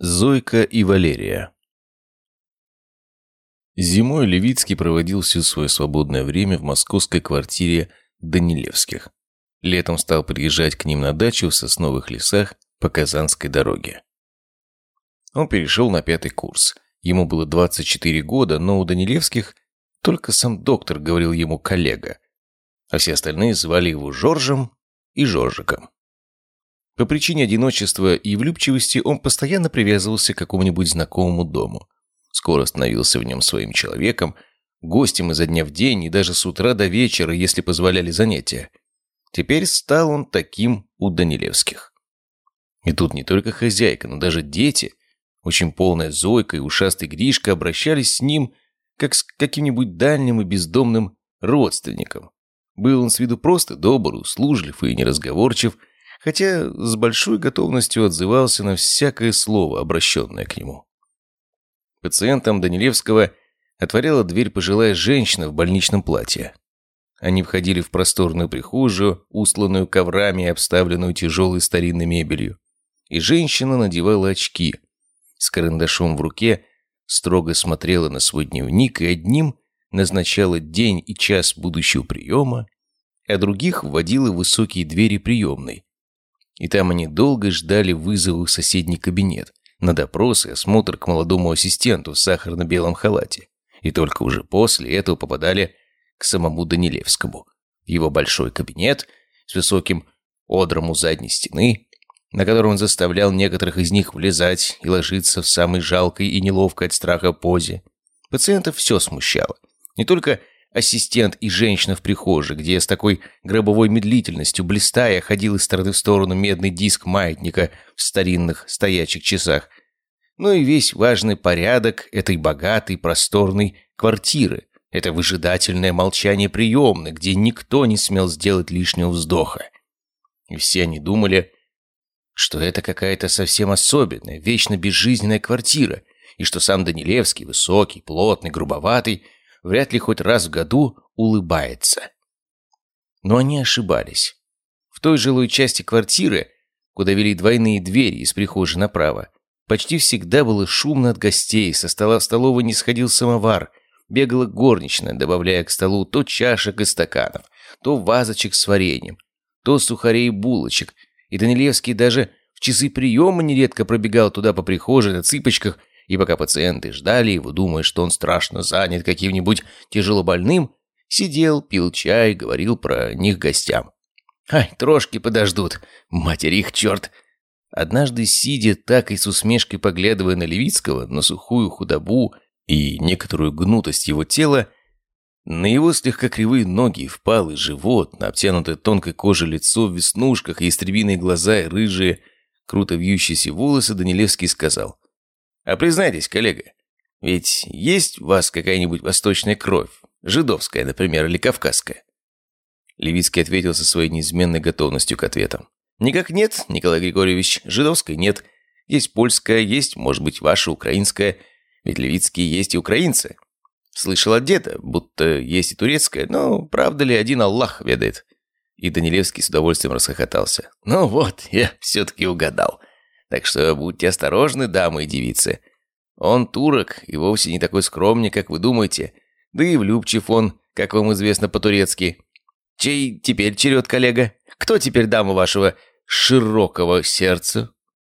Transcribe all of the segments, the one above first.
Зойка и Валерия Зимой Левицкий проводил все свое свободное время в московской квартире Данилевских. Летом стал приезжать к ним на дачу в сосновых лесах по Казанской дороге. Он перешел на пятый курс. Ему было 24 года, но у Данилевских только сам доктор говорил ему коллега, а все остальные звали его Жоржем и Жоржиком. По причине одиночества и влюбчивости он постоянно привязывался к какому-нибудь знакомому дому. Скоро становился в нем своим человеком, гостем изо дня в день и даже с утра до вечера, если позволяли занятия. Теперь стал он таким у Данилевских. И тут не только хозяйка, но даже дети, очень полная Зойка и ушастый Гришка обращались с ним, как с каким-нибудь дальним и бездомным родственником. Был он с виду просто добр, услужлив и неразговорчив, хотя с большой готовностью отзывался на всякое слово, обращенное к нему. Пациентам Данилевского отворяла дверь пожилая женщина в больничном платье. Они входили в просторную прихожую, устланную коврами и обставленную тяжелой старинной мебелью. И женщина надевала очки. С карандашом в руке строго смотрела на свой дневник и одним назначала день и час будущего приема, а других вводила в высокие двери приемной, и там они долго ждали вызова в соседний кабинет, на допрос и осмотр к молодому ассистенту в сахарно-белом халате. И только уже после этого попадали к самому Данилевскому. Его большой кабинет с высоким одром у задней стены, на котором он заставлял некоторых из них влезать и ложиться в самой жалкой и неловкой от страха позе. Пациентов все смущало. Не только ассистент и женщина в прихожей, где с такой гробовой медлительностью, блистая, ходил из стороны в сторону медный диск маятника в старинных стоячих часах, но и весь важный порядок этой богатой, просторной квартиры, это выжидательное молчание приемной, где никто не смел сделать лишнего вздоха. И все они думали, что это какая-то совсем особенная, вечно безжизненная квартира, и что сам Данилевский, высокий, плотный, грубоватый, вряд ли хоть раз в году улыбается. Но они ошибались. В той жилой части квартиры, куда вели двойные двери из прихожей направо, почти всегда было шумно от гостей, со стола в столовой не сходил самовар, бегала горничная, добавляя к столу то чашек и стаканов, то вазочек с вареньем, то сухарей и булочек, и Данилевский даже в часы приема нередко пробегал туда по прихожей на цыпочках и пока пациенты ждали его, думая, что он страшно занят каким-нибудь тяжелобольным, сидел, пил чай, говорил про них гостям. «Ай, трошки подождут, матери их черт!» Однажды, сидя так и с усмешкой поглядывая на Левицкого, на сухую худобу и некоторую гнутость его тела, на его слегка кривые ноги, впалый живот, на обтянутое тонкой кожей лицо в веснушках и истребиные глаза и рыжие, круто вьющиеся волосы, Данилевский сказал. А признайтесь, коллега, ведь есть у вас какая-нибудь восточная кровь? Жидовская, например, или кавказская?» Левицкий ответил со своей неизменной готовностью к ответам. «Никак нет, Николай Григорьевич, жидовской нет. Есть польская, есть, может быть, ваша украинская. Ведь левицкие есть и украинцы. Слышал от деда, будто есть и турецкая, но правда ли один Аллах ведает?» И Данилевский с удовольствием расхохотался. «Ну вот, я все-таки угадал. Так что будьте осторожны, дамы и девицы. Он турок и вовсе не такой скромный, как вы думаете. Да и влюбчив он, как вам известно по-турецки. Чей теперь черед, коллега? Кто теперь дама вашего широкого сердца?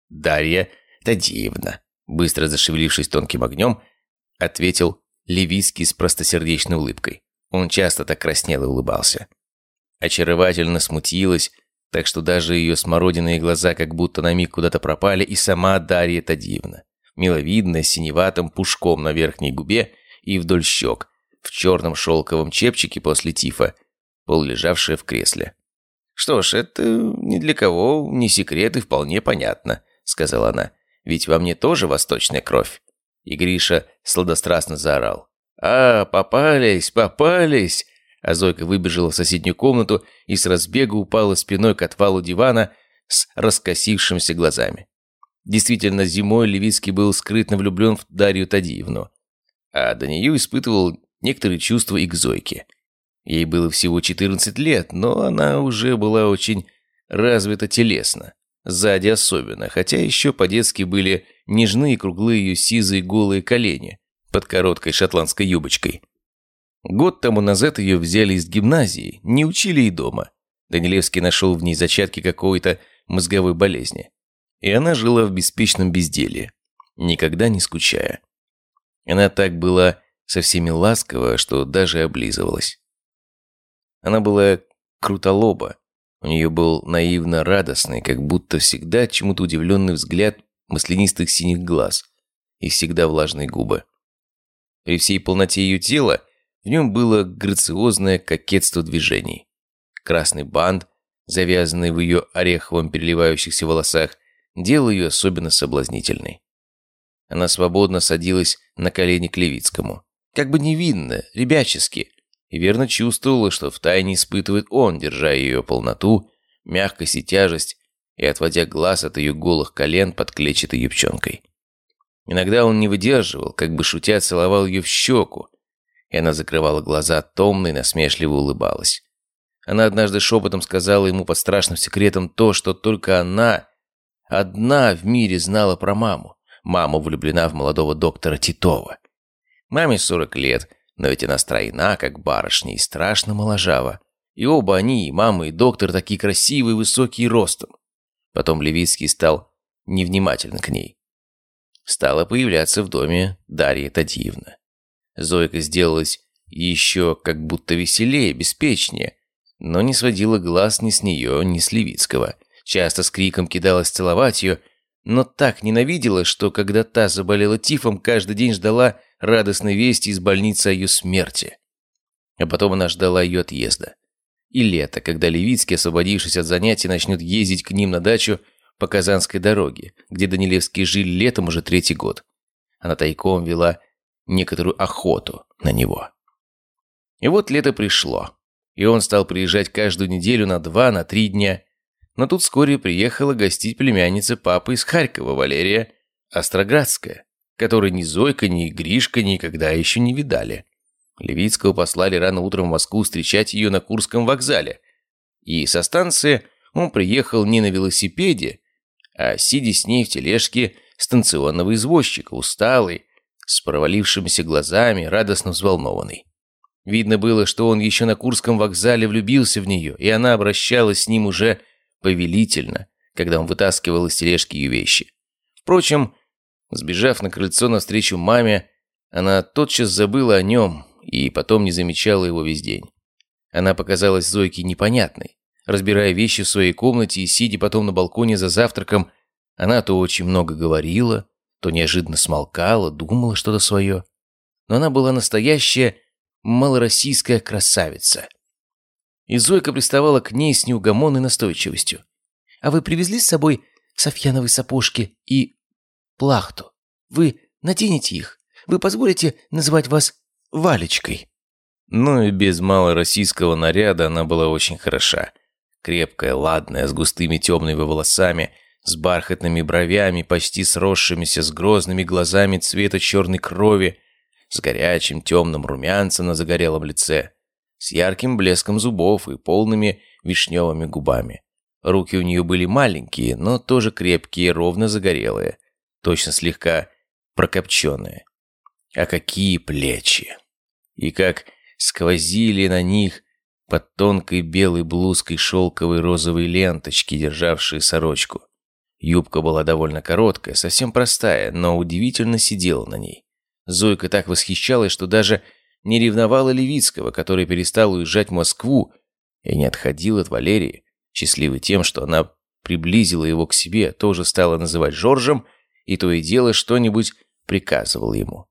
Дарья Тадеевна. Быстро зашевелившись тонким огнем, ответил Левицкий с простосердечной улыбкой. Он часто так краснел и улыбался. Очаровательно смутилась, так что даже ее смородиные глаза как будто на миг куда-то пропали, и сама Дарья Тадиевна, миловидная, синеватым пушком на верхней губе и вдоль щек, в черном шелковом чепчике после тифа, полулежавшая в кресле. «Что ж, это ни для кого не секрет и вполне понятно», — сказала она. «Ведь во мне тоже восточная кровь». И Гриша сладострастно заорал. «А, попались, попались! А Зойка выбежала в соседнюю комнату и с разбега упала спиной к отвалу дивана с раскосившимися глазами. Действительно, зимой Левицкий был скрытно влюблен в Дарью Тадиевну, а до нее испытывал некоторые чувства и к Зойке. Ей было всего 14 лет, но она уже была очень развита телесно, сзади особенно, хотя еще по-детски были нежны и круглые ее сизые голые колени под короткой шотландской юбочкой. Год тому назад ее взяли из гимназии, не учили и дома. Данилевский нашел в ней зачатки какой-то мозговой болезни. И она жила в беспечном безделье, никогда не скучая. Она так была со всеми ласкова, что даже облизывалась. Она была крутолоба, у нее был наивно радостный, как будто всегда чему-то удивленный взгляд маслянистых синих глаз и всегда влажные губы. При всей полноте ее тела в нем было грациозное кокетство движений. Красный бант, завязанный в ее ореховом переливающихся волосах, делал ее особенно соблазнительной. Она свободно садилась на колени к Левицкому. Как бы невинно, ребячески, и верно чувствовала, что втайне испытывает он, держа ее полноту, мягкость и тяжесть, и отводя глаз от ее голых колен под клетчатой юбчонкой. Иногда он не выдерживал, как бы шутя целовал ее в щеку, и она закрывала глаза томно и насмешливо улыбалась. Она однажды шепотом сказала ему под страшным секретом то, что только она одна в мире знала про маму. Мама влюблена в молодого доктора Титова. Маме 40 лет, но ведь она стройна, как барышня, и страшно моложава. И оба они, и мама, и доктор, такие красивые, высокие ростом. Потом Левицкий стал невнимателен к ней. Стала появляться в доме Дарья Тадьевна. Зойка сделалась еще как будто веселее, беспечнее, но не сводила глаз ни с нее, ни с Левицкого. Часто с криком кидалась целовать ее, но так ненавидела, что когда та заболела тифом, каждый день ждала радостной вести из больницы о ее смерти. А потом она ждала ее отъезда. И лето, когда Левицкий, освободившись от занятий, начнет ездить к ним на дачу по Казанской дороге, где Данилевские жили летом уже третий год. Она тайком вела некоторую охоту на него. И вот лето пришло, и он стал приезжать каждую неделю на два, на три дня. Но тут вскоре приехала гостить племянница папы из Харькова, Валерия Остроградская, которой ни Зойка, ни Гришка никогда еще не видали. Левицкого послали рано утром в Москву встречать ее на Курском вокзале. И со станции он приехал не на велосипеде, а сидя с ней в тележке станционного извозчика, усталый, с провалившимися глазами, радостно взволнованный. Видно было, что он еще на Курском вокзале влюбился в нее, и она обращалась с ним уже повелительно, когда он вытаскивал из тележки ее вещи. Впрочем, сбежав на крыльцо навстречу маме, она тотчас забыла о нем и потом не замечала его весь день. Она показалась Зойке непонятной. Разбирая вещи в своей комнате и сидя потом на балконе за завтраком, она то очень много говорила, то неожиданно смолкала, думала что-то свое. Но она была настоящая малороссийская красавица. И Зойка приставала к ней с неугомонной настойчивостью. «А вы привезли с собой софьяновые сапожки и плахту? Вы наденете их? Вы позволите называть вас Валечкой?» Ну и без малороссийского наряда она была очень хороша. Крепкая, ладная, с густыми темными волосами, с бархатными бровями, почти сросшимися, с грозными глазами цвета черной крови, с горячим темным румянцем на загорелом лице, с ярким блеском зубов и полными вишневыми губами. Руки у нее были маленькие, но тоже крепкие, ровно загорелые, точно слегка прокопченные. А какие плечи! И как сквозили на них под тонкой белой блузкой шелковой розовой ленточки, державшие сорочку. Юбка была довольно короткая, совсем простая, но удивительно сидела на ней. Зойка так восхищалась, что даже не ревновала Левицкого, который перестал уезжать в Москву и не отходил от Валерии, счастливый тем, что она приблизила его к себе, тоже стала называть Жоржем, и то и дело что-нибудь приказывал ему.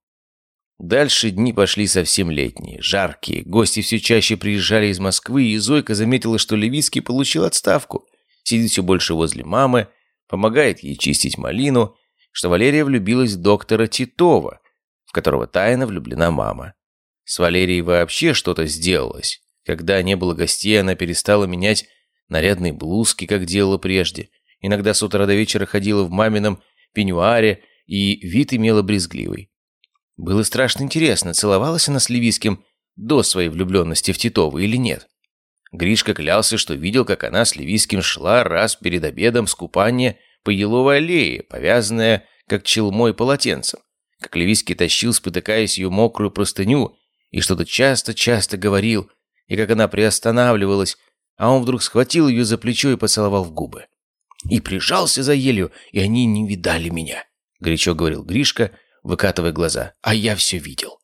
Дальше дни пошли совсем летние, жаркие. Гости все чаще приезжали из Москвы, и Зойка заметила, что Левицкий получил отставку. Сидит все больше возле мамы, помогает ей чистить малину, что Валерия влюбилась в доктора Титова, в которого тайно влюблена мама. С Валерией вообще что-то сделалось. Когда не было гостей, она перестала менять нарядные блузки, как делала прежде. Иногда с утра до вечера ходила в мамином пеньюаре, и вид имела брезгливый. Было страшно интересно, целовалась она с Левиским до своей влюбленности в Титова или нет. Гришка клялся, что видел, как она с Левиским шла раз перед обедом с купания по Еловой аллее, повязанная как челмой полотенцем, как Левицкий тащил, спотыкаясь ее мокрую простыню, и что-то часто-часто говорил, и как она приостанавливалась, а он вдруг схватил ее за плечо и поцеловал в губы. И прижался за елью, и они не видали меня, горячо говорил Гришка, выкатывая глаза. А я все видел.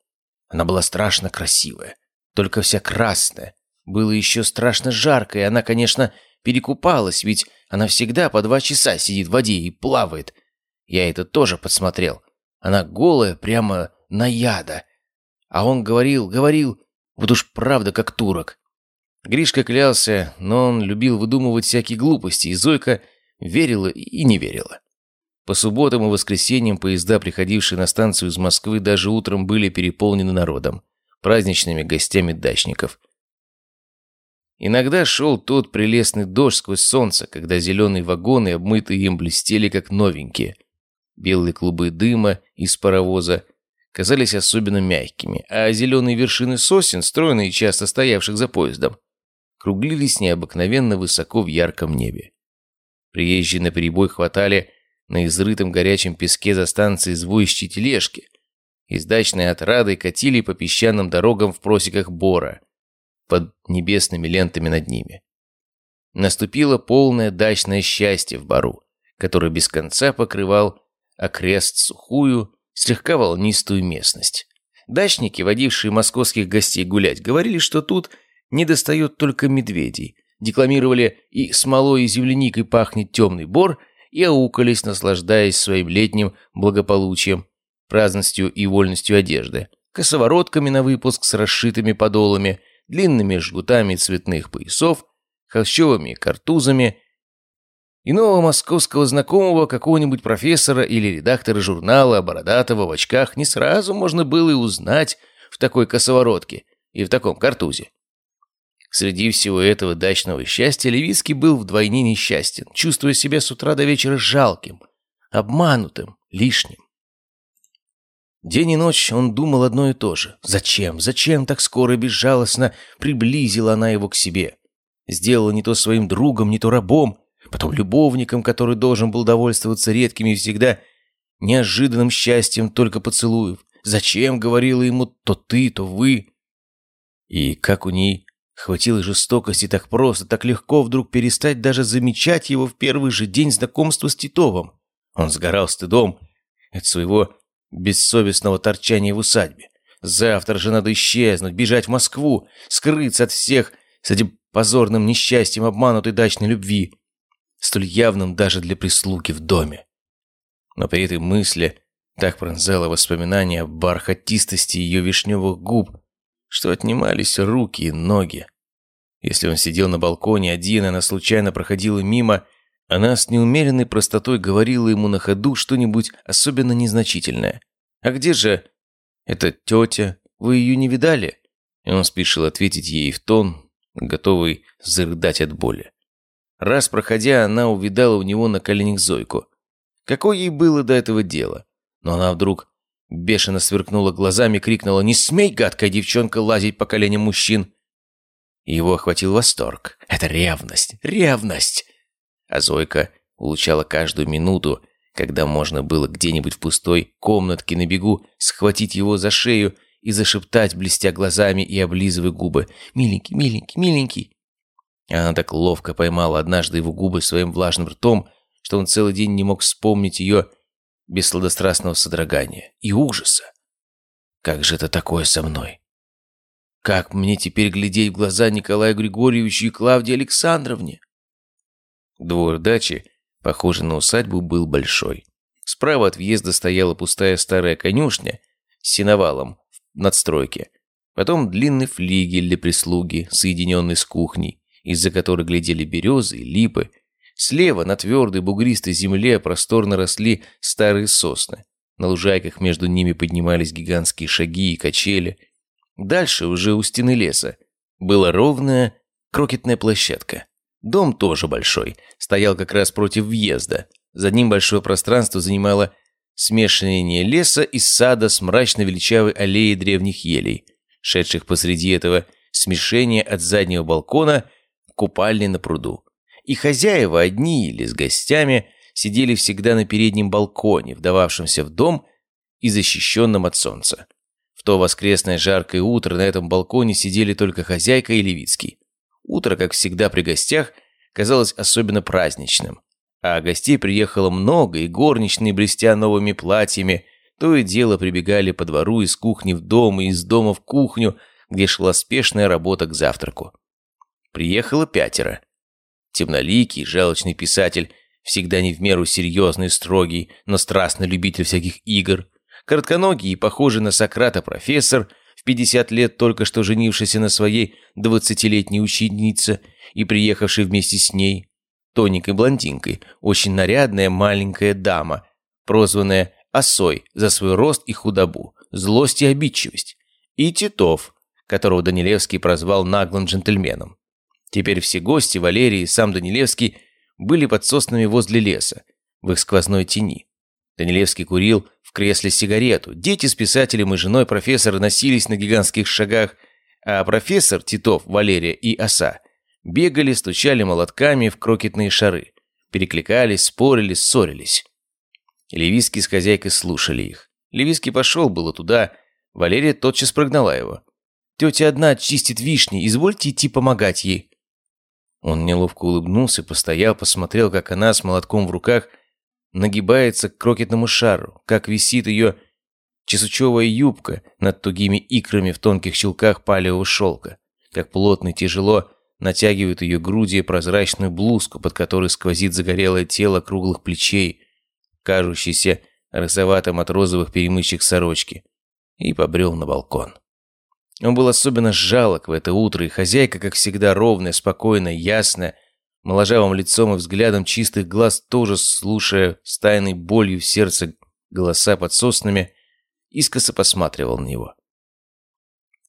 Она была страшно красивая, только вся красная. Было еще страшно жарко, и она, конечно, перекупалась, ведь она всегда по два часа сидит в воде и плавает. Я это тоже подсмотрел. Она голая, прямо на яда. А он говорил, говорил, вот уж правда как турок. Гришка клялся, но он любил выдумывать всякие глупости, и Зойка верила и не верила. По субботам и воскресеньям поезда, приходившие на станцию из Москвы, даже утром были переполнены народом, праздничными гостями дачников. Иногда шел тот прелестный дождь сквозь солнце, когда зеленые вагоны, обмытые им, блестели как новенькие. Белые клубы дыма из паровоза казались особенно мягкими, а зеленые вершины сосен, стройные и часто стоявших за поездом, круглились необыкновенно высоко в ярком небе. Приезжие на перебой хватали на изрытом горячем песке за станцией звоящие тележки. Из дачной отрады катили по песчаным дорогам в просеках бора, под небесными лентами над ними. Наступило полное дачное счастье в бару, который без конца покрывал окрест сухую, слегка волнистую местность. Дачники, водившие московских гостей гулять, говорили, что тут не достает только медведей. Декламировали «И смолой и земляникой пахнет темный бор», и аукались, наслаждаясь своим летним благополучием, праздностью и вольностью одежды, косоворотками на выпуск с расшитыми подолами, длинными жгутами цветных поясов, холщовыми картузами, иного московского знакомого, какого-нибудь профессора или редактора журнала, бородатого в очках, не сразу можно было и узнать в такой косоворотке и в таком картузе. Среди всего этого дачного счастья Левицкий был вдвойне несчастен, чувствуя себя с утра до вечера жалким, обманутым, лишним. День и ночь он думал одно и то же. Зачем, зачем так скоро и безжалостно приблизила она его к себе? Сделала не то своим другом, не то рабом, потом любовником, который должен был довольствоваться редкими и всегда неожиданным счастьем только поцелуев. Зачем, говорила ему, то ты, то вы. И как у ней Хватило жестокости так просто, так легко вдруг перестать даже замечать его в первый же день знакомства с Титовым. Он сгорал стыдом от своего бессовестного торчания в усадьбе. Завтра же надо исчезнуть, бежать в Москву, скрыться от всех с этим позорным несчастьем обманутой дачной любви, столь явным даже для прислуги в доме. Но при этой мысли так пронзало воспоминание о бархатистости ее вишневых губ, что отнимались руки и ноги. Если он сидел на балконе один, она случайно проходила мимо, она с неумеренной простотой говорила ему на ходу что-нибудь особенно незначительное. «А где же эта тетя? Вы ее не видали?» И он спешил ответить ей в тон, готовый зарыдать от боли. Раз проходя, она увидала у него на коленях Зойку. Какое ей было до этого дело? Но она вдруг Бешено сверкнула глазами, крикнула «Не смей, гадкая девчонка, лазить по коленям мужчин!» Его охватил восторг. «Это ревность! Ревность!» А Зойка улучала каждую минуту, когда можно было где-нибудь в пустой комнатке на бегу схватить его за шею и зашептать, блестя глазами и облизывая губы. «Миленький, миленький, миленький!» Она так ловко поймала однажды его губы своим влажным ртом, что он целый день не мог вспомнить ее без сладострастного содрогания и ужаса. Как же это такое со мной? Как мне теперь глядеть в глаза Николаю Григорьевичу и Клавдии Александровне? Двор дачи, похожий на усадьбу, был большой. Справа от въезда стояла пустая старая конюшня с сеновалом в надстройке. Потом длинный флигель для прислуги, соединенный с кухней, из-за которой глядели березы и липы, Слева на твердой бугристой земле просторно росли старые сосны. На лужайках между ними поднимались гигантские шаги и качели. Дальше, уже у стены леса, была ровная крокетная площадка. Дом тоже большой, стоял как раз против въезда. За ним большое пространство занимало смешивание леса и сада с мрачно-величавой аллеей древних елей, шедших посреди этого смешения от заднего балкона к купальне на пруду и хозяева одни или с гостями сидели всегда на переднем балконе, вдававшемся в дом и защищенном от солнца. В то воскресное жаркое утро на этом балконе сидели только хозяйка и Левицкий. Утро, как всегда при гостях, казалось особенно праздничным. А гостей приехало много, и горничные, блестя новыми платьями, то и дело прибегали по двору из кухни в дом и из дома в кухню, где шла спешная работа к завтраку. Приехало пятеро. Темноликий, жалочный писатель, всегда не в меру серьезный, строгий, но страстный любитель всяких игр. Коротконогий и похожий на Сократа профессор, в 50 лет только что женившийся на своей 20-летней ученице и приехавший вместе с ней. Тоненькой блондинкой, очень нарядная маленькая дама, прозванная Осой за свой рост и худобу, злость и обидчивость. И Титов, которого Данилевский прозвал наглым джентльменом. Теперь все гости, Валерий и сам Данилевский, были под соснами возле леса, в их сквозной тени. Данилевский курил в кресле сигарету. Дети с писателем и женой профессора носились на гигантских шагах, а профессор, Титов, Валерия и Оса бегали, стучали молотками в крокетные шары, перекликались, спорили, ссорились. Левиский с хозяйкой слушали их. Левиский пошел было туда, Валерия тотчас прогнала его. «Тетя одна чистит вишни, извольте идти помогать ей». Он неловко улыбнулся, постоял, посмотрел, как она с молотком в руках нагибается к крокетному шару, как висит ее чесучевая юбка над тугими икрами в тонких щелках палевого шелка, как плотно и тяжело натягивают ее груди прозрачную блузку, под которой сквозит загорелое тело круглых плечей, кажущийся розоватым от розовых перемычек сорочки, и побрел на балкон. Он был особенно жалок в это утро, и хозяйка, как всегда, ровная, спокойная, ясная, моложавым лицом и взглядом чистых глаз, тоже слушая с тайной болью в сердце голоса под соснами, искоса посматривал на него.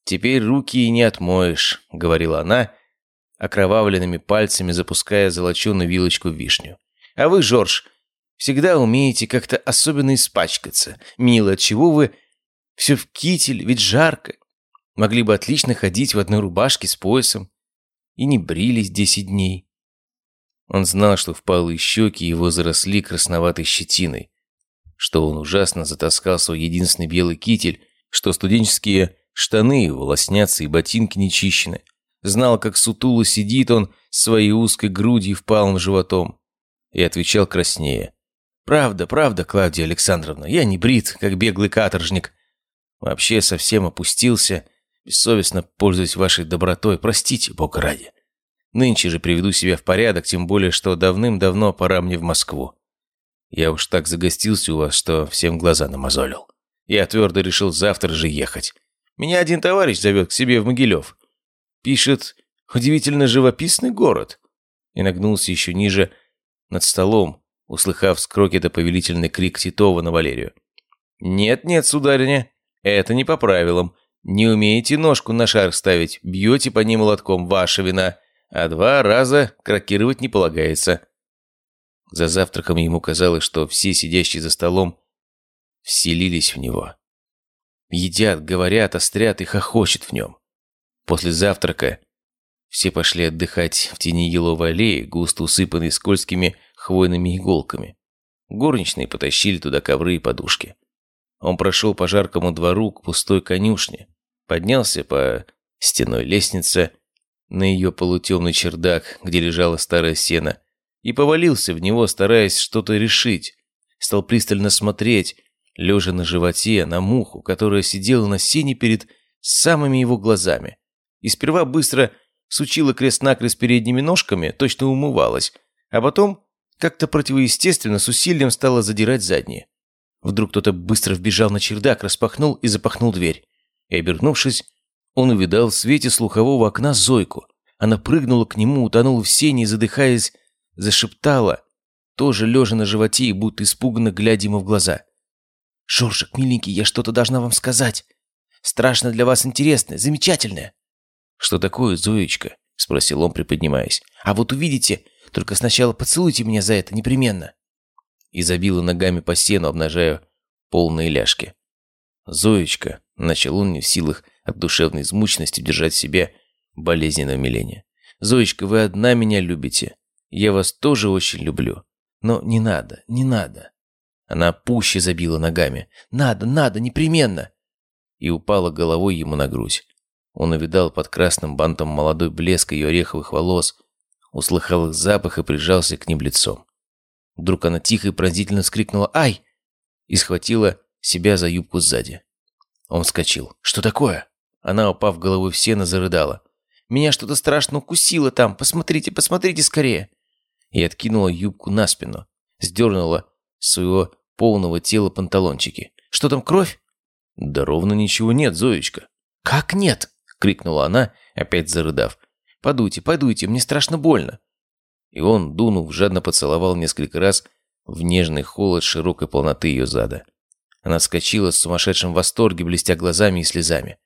«Теперь руки и не отмоешь», — говорила она, окровавленными пальцами запуская золоченую вилочку в вишню. «А вы, Жорж, Всегда умеете как-то особенно испачкаться. Мило, чего вы все в китель, ведь жарко. Могли бы отлично ходить в одной рубашке с поясом. И не брились десять дней. Он знал, что впалые щеки его заросли красноватой щетиной, что он ужасно затаскал свой единственный белый китель, что студенческие штаны его лоснятся и ботинки нечищены. Знал, как сутуло сидит он своей узкой грудью впалым животом. И отвечал краснее. «Правда, правда, Клавдия Александровна, я не брит, как беглый каторжник. Вообще совсем опустился, бессовестно пользуюсь вашей добротой, простите, Бога ради. Нынче же приведу себя в порядок, тем более, что давным-давно пора мне в Москву. Я уж так загостился у вас, что всем глаза намазолил. Я твердо решил завтра же ехать. Меня один товарищ зовет к себе в Могилев. Пишет, удивительно живописный город. И нагнулся еще ниже над столом, услыхав с крокета повелительный крик Титова на Валерию. «Нет-нет, сударыня, это не по правилам. Не умеете ножку на шар ставить, бьете по ней молотком, ваша вина, а два раза крокировать не полагается». За завтраком ему казалось, что все сидящие за столом вселились в него. Едят, говорят, острят и хохочет в нем. После завтрака все пошли отдыхать в тени еловой аллеи, густо усыпанной скользкими хвойными иголками. Горничные потащили туда ковры и подушки. Он прошел по жаркому двору к пустой конюшне, поднялся по стеной лестнице на ее полутемный чердак, где лежала старая сена, и повалился в него, стараясь что-то решить. Стал пристально смотреть, лежа на животе, на муху, которая сидела на сене перед самыми его глазами. И сперва быстро сучила крест-накрест передними ножками, точно умывалась, а потом как-то противоестественно с усилием стала задирать задние. Вдруг кто-то быстро вбежал на чердак, распахнул и запахнул дверь. И, обернувшись, он увидал в свете слухового окна Зойку. Она прыгнула к нему, утонула в сене и, задыхаясь, зашептала, тоже лежа на животе и будто испуганно глядя ему в глаза. «Жоржик, миленький, я что-то должна вам сказать. Страшно для вас интересное, замечательное». «Что такое, Зоечка?» – спросил он, приподнимаясь. «А вот увидите, только сначала поцелуйте меня за это непременно». И забила ногами по сену, обнажая полные ляжки. «Зоечка», — начал он не в силах от душевной измученности держать в себе болезненное умиление. «Зоечка, вы одна меня любите. Я вас тоже очень люблю. Но не надо, не надо. Она пуще забила ногами. «Надо, надо, непременно!» И упала головой ему на грудь. Он увидал под красным бантом молодой блеск ее ореховых волос, услыхал их запах и прижался к ним лицом. Вдруг она тихо и пронзительно вскрикнула «Ай!» и схватила себя за юбку сзади. Он вскочил. «Что такое?» Она, упав головой в сено, зарыдала. «Меня что-то страшно укусило там. Посмотрите, посмотрите скорее!» И откинула юбку на спину. Сдернула с своего полного тела панталончики. «Что там, кровь?» «Да ровно ничего нет, Зоечка». «Как нет?» — крикнула она, опять зарыдав. «Подуйте, подуйте, мне страшно больно». И он, дунув, жадно поцеловал несколько раз в нежный холод широкой полноты ее зада. Она вскочила с сумасшедшим восторге, блестя глазами и слезами.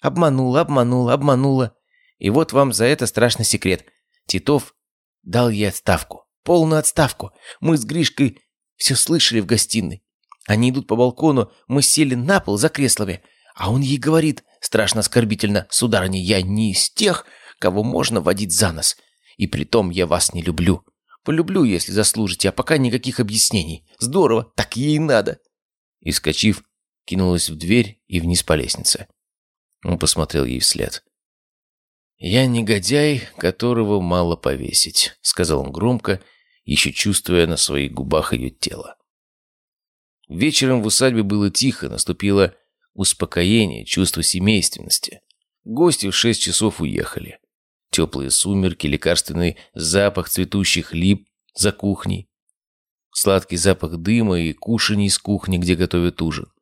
«Обманула, обманула, обманула. И вот вам за это страшный секрет. Титов дал ей отставку. Полную отставку. Мы с Гришкой все слышали в гостиной. Они идут по балкону, мы сели на пол за креслами. А он ей говорит, страшно оскорбительно, «Сударыня, я не из тех, кого можно водить за нос. И притом я вас не люблю. Полюблю, если заслужите, а пока никаких объяснений. Здорово, так ей надо. И, скачив, кинулась в дверь и вниз по лестнице. Он посмотрел ей вслед. «Я негодяй, которого мало повесить», — сказал он громко, еще чувствуя на своих губах ее тело. Вечером в усадьбе было тихо, наступило успокоение, чувство семейственности. Гости в шесть часов уехали. Теплые сумерки, лекарственный запах цветущих лип за кухней. Сладкий запах дыма и кушаний из кухни, где готовят ужин.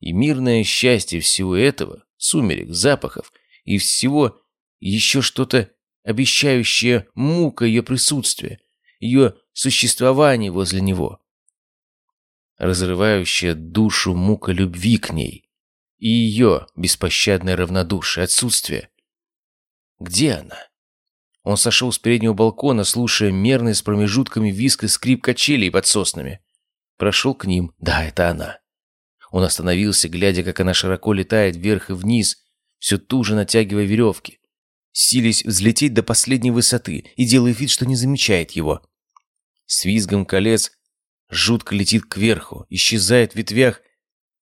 И мирное счастье всего этого, сумерек, запахов и всего еще что-то обещающее мука ее присутствия, ее существование возле него. Разрывающая душу мука любви к ней и ее беспощадное равнодушие, отсутствие. Где она? Он сошел с переднего балкона, слушая мерный с промежутками виск скрип качелей под соснами. Прошел к ним. Да, это она. Он остановился, глядя, как она широко летает вверх и вниз, все туже натягивая веревки. Сились взлететь до последней высоты и делая вид, что не замечает его. С визгом колец жутко летит кверху, исчезает в ветвях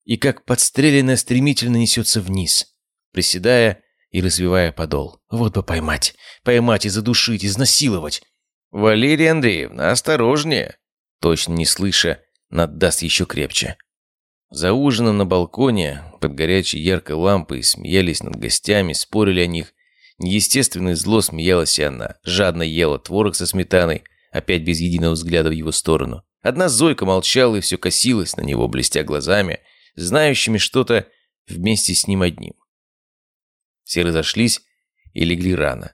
и, как подстреленная, стремительно несется вниз. Приседая, и развивая подол. Вот бы поймать. Поймать и задушить, изнасиловать. «Валерия Андреевна, осторожнее!» Точно не слыша, наддаст еще крепче. За ужином на балконе, под горячей яркой лампой, смеялись над гостями, спорили о них. Неестественно зло смеялась и она. Жадно ела творог со сметаной, опять без единого взгляда в его сторону. Одна Зойка молчала и все косилась на него, блестя глазами, знающими что-то вместе с ним одним. Все разошлись и легли рано.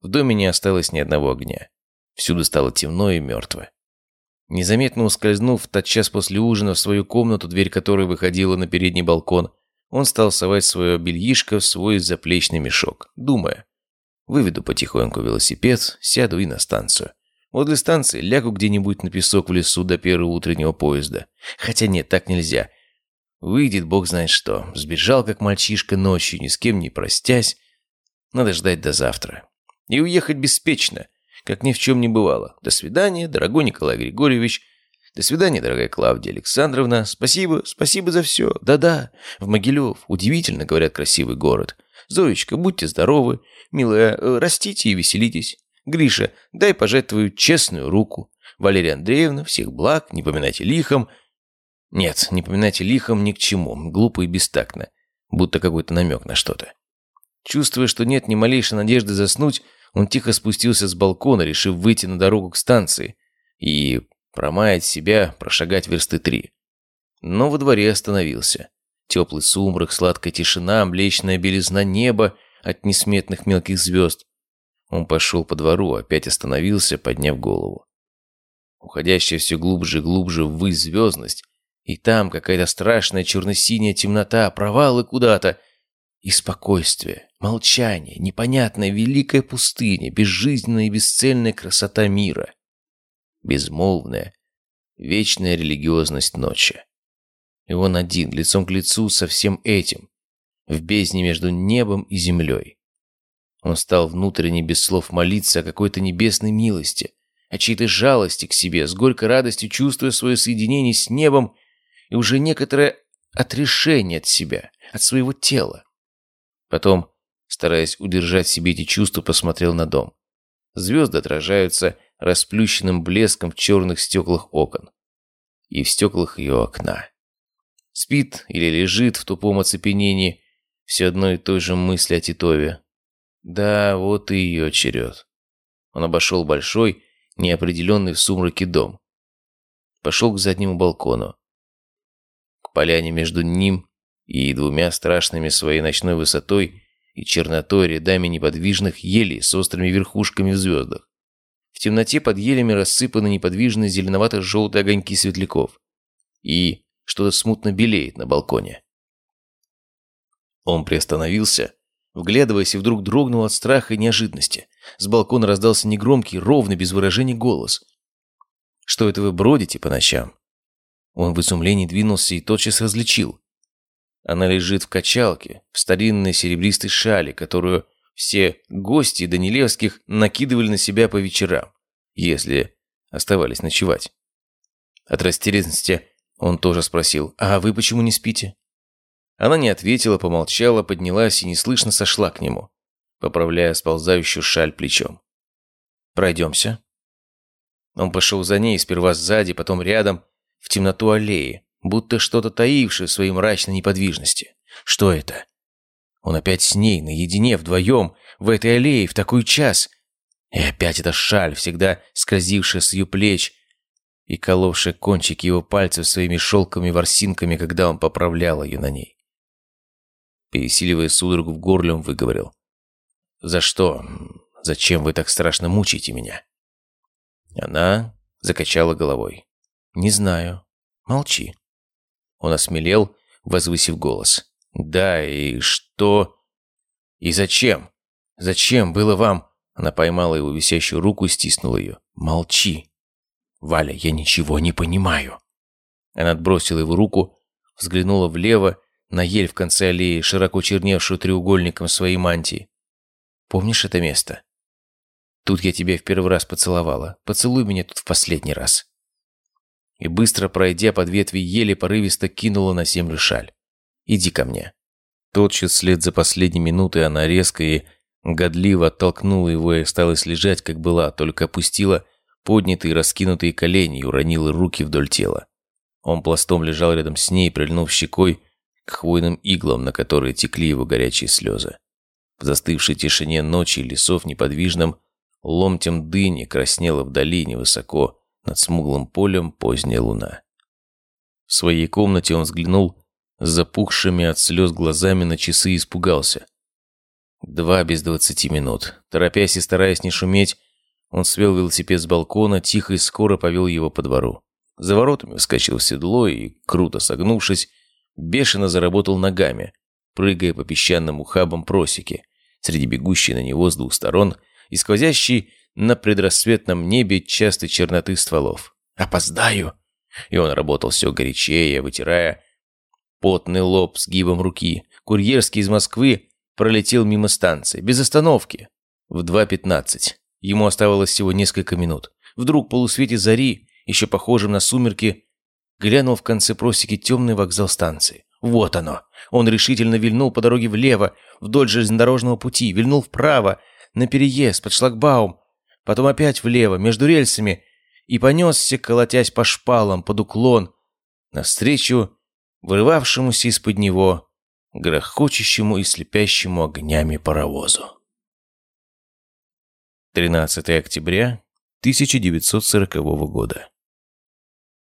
В доме не осталось ни одного огня. Всюду стало темно и мертво. Незаметно ускользнув тотчас после ужина в свою комнату, дверь которой выходила на передний балкон, он стал совать свое бельишко в свой заплечный мешок, думая. Выведу потихоньку велосипед, сяду и на станцию. Возле станции лягу где-нибудь на песок в лесу до первого утреннего поезда. Хотя нет, так нельзя. Выйдет бог знает что. Сбежал, как мальчишка, ночью, ни с кем не простясь. Надо ждать до завтра. И уехать беспечно, как ни в чем не бывало. До свидания, дорогой Николай Григорьевич. До свидания, дорогая Клавдия Александровна. Спасибо, спасибо за все. Да-да, в Могилев. Удивительно, говорят, красивый город. Зоечка, будьте здоровы. Милая, э, растите и веселитесь. Гриша, дай пожать честную руку. Валерия Андреевна, всех благ, не поминайте лихом. Нет, не поминайте лихом ни к чему, глупо и бестактно, будто какой-то намек на что-то. Чувствуя, что нет ни малейшей надежды заснуть, он тихо спустился с балкона, решив выйти на дорогу к станции и, промаять себя, прошагать версты три. Но во дворе остановился. Теплый сумрак, сладкая тишина, млечная белизна неба от несметных мелких звезд. Он пошел по двору, опять остановился, подняв голову. Уходящая все глубже и глубже ввысь звездность и там какая-то страшная черно-синяя темнота, провалы куда-то. И спокойствие, молчание, непонятная великая пустыня, безжизненная и бесцельная красота мира. Безмолвная, вечная религиозность ночи. И он один, лицом к лицу со всем этим, в бездне между небом и землей. Он стал внутренне без слов молиться о какой-то небесной милости, от чьей-то жалости к себе, с горькой радостью чувствуя свое соединение с небом и уже некоторое отрешение от себя, от своего тела. Потом, стараясь удержать в себе эти чувства, посмотрел на дом. Звезды отражаются расплющенным блеском в черных стеклах окон. И в стеклах ее окна. Спит или лежит в тупом оцепенении все одно и той же мысли о Титове. Да, вот и ее черед. Он обошел большой, неопределенный в сумраке дом. Пошел к заднему балкону. К поляне между ним и двумя страшными своей ночной высотой и чернотой рядами неподвижных елей с острыми верхушками в звездах. В темноте под елями рассыпаны неподвижные зеленовато-желтые огоньки светляков. И что-то смутно белеет на балконе. Он приостановился, вглядываясь, и вдруг дрогнул от страха и неожиданности. С балкона раздался негромкий, ровный, без выражения голос. «Что это вы бродите по ночам?» Он в изумлении двинулся и тотчас различил. Она лежит в качалке, в старинной серебристой шале, которую все гости Данилевских накидывали на себя по вечерам, если оставались ночевать. От растерянности он тоже спросил, «А вы почему не спите?» Она не ответила, помолчала, поднялась и неслышно сошла к нему, поправляя сползающую шаль плечом. «Пройдемся». Он пошел за ней, сперва сзади, потом рядом, в темноту аллеи, будто что-то таившее в своей мрачной неподвижности. Что это? Он опять с ней, наедине, вдвоем, в этой аллее, в такой час. И опять эта шаль, всегда скользившая с ее плеч и коловшая кончики его пальцев своими шелковыми ворсинками, когда он поправлял ее на ней. Пересиливая судорогу в горле, он выговорил. «За что? Зачем вы так страшно мучаете меня?» Она закачала головой. «Не знаю. Молчи». Он осмелел, возвысив голос. «Да, и что? И зачем? Зачем было вам?» Она поймала его висящую руку и стиснула ее. «Молчи!» «Валя, я ничего не понимаю!» Она отбросила его руку, взглянула влево, на ель в конце аллеи, широко черневшую треугольником своей мантии. «Помнишь это место? Тут я тебя в первый раз поцеловала. Поцелуй меня тут в последний раз!» И, быстро пройдя под ветви ели, порывисто кинула на землю шаль. «Иди ко мне». Тотчас вслед за последней минутой она резко и годливо оттолкнула его и осталась лежать, как была, только опустила поднятые раскинутые колени и уронила руки вдоль тела. Он пластом лежал рядом с ней, прильнув щекой к хвойным иглам, на которые текли его горячие слезы. В застывшей тишине ночи лесов неподвижным ломтем дыни краснела вдали невысоко, над смуглым полем поздняя луна. В своей комнате он взглянул с запухшими от слез глазами на часы и испугался. Два без двадцати минут. Торопясь и стараясь не шуметь, он свел велосипед с балкона, тихо и скоро повел его по двору. За воротами вскочил в седло и, круто согнувшись, бешено заработал ногами, прыгая по песчаным ухабам просеки, среди бегущей на него с двух сторон и сквозящей на предрассветном небе частой черноты стволов. «Опоздаю!» И он работал все горячее, вытирая потный лоб с гибом руки. Курьерский из Москвы пролетел мимо станции, без остановки, в 2.15. Ему оставалось всего несколько минут. Вдруг полусвете зари, еще похожим на сумерки, глянул в конце просеки темный вокзал станции. Вот оно! Он решительно вильнул по дороге влево, вдоль железнодорожного пути, вильнул вправо, на переезд, под шлагбаум, потом опять влево, между рельсами, и понесся, колотясь по шпалам под уклон, навстречу вырывавшемуся из-под него, грохочущему и слепящему огнями паровозу. 13 октября 1940 года.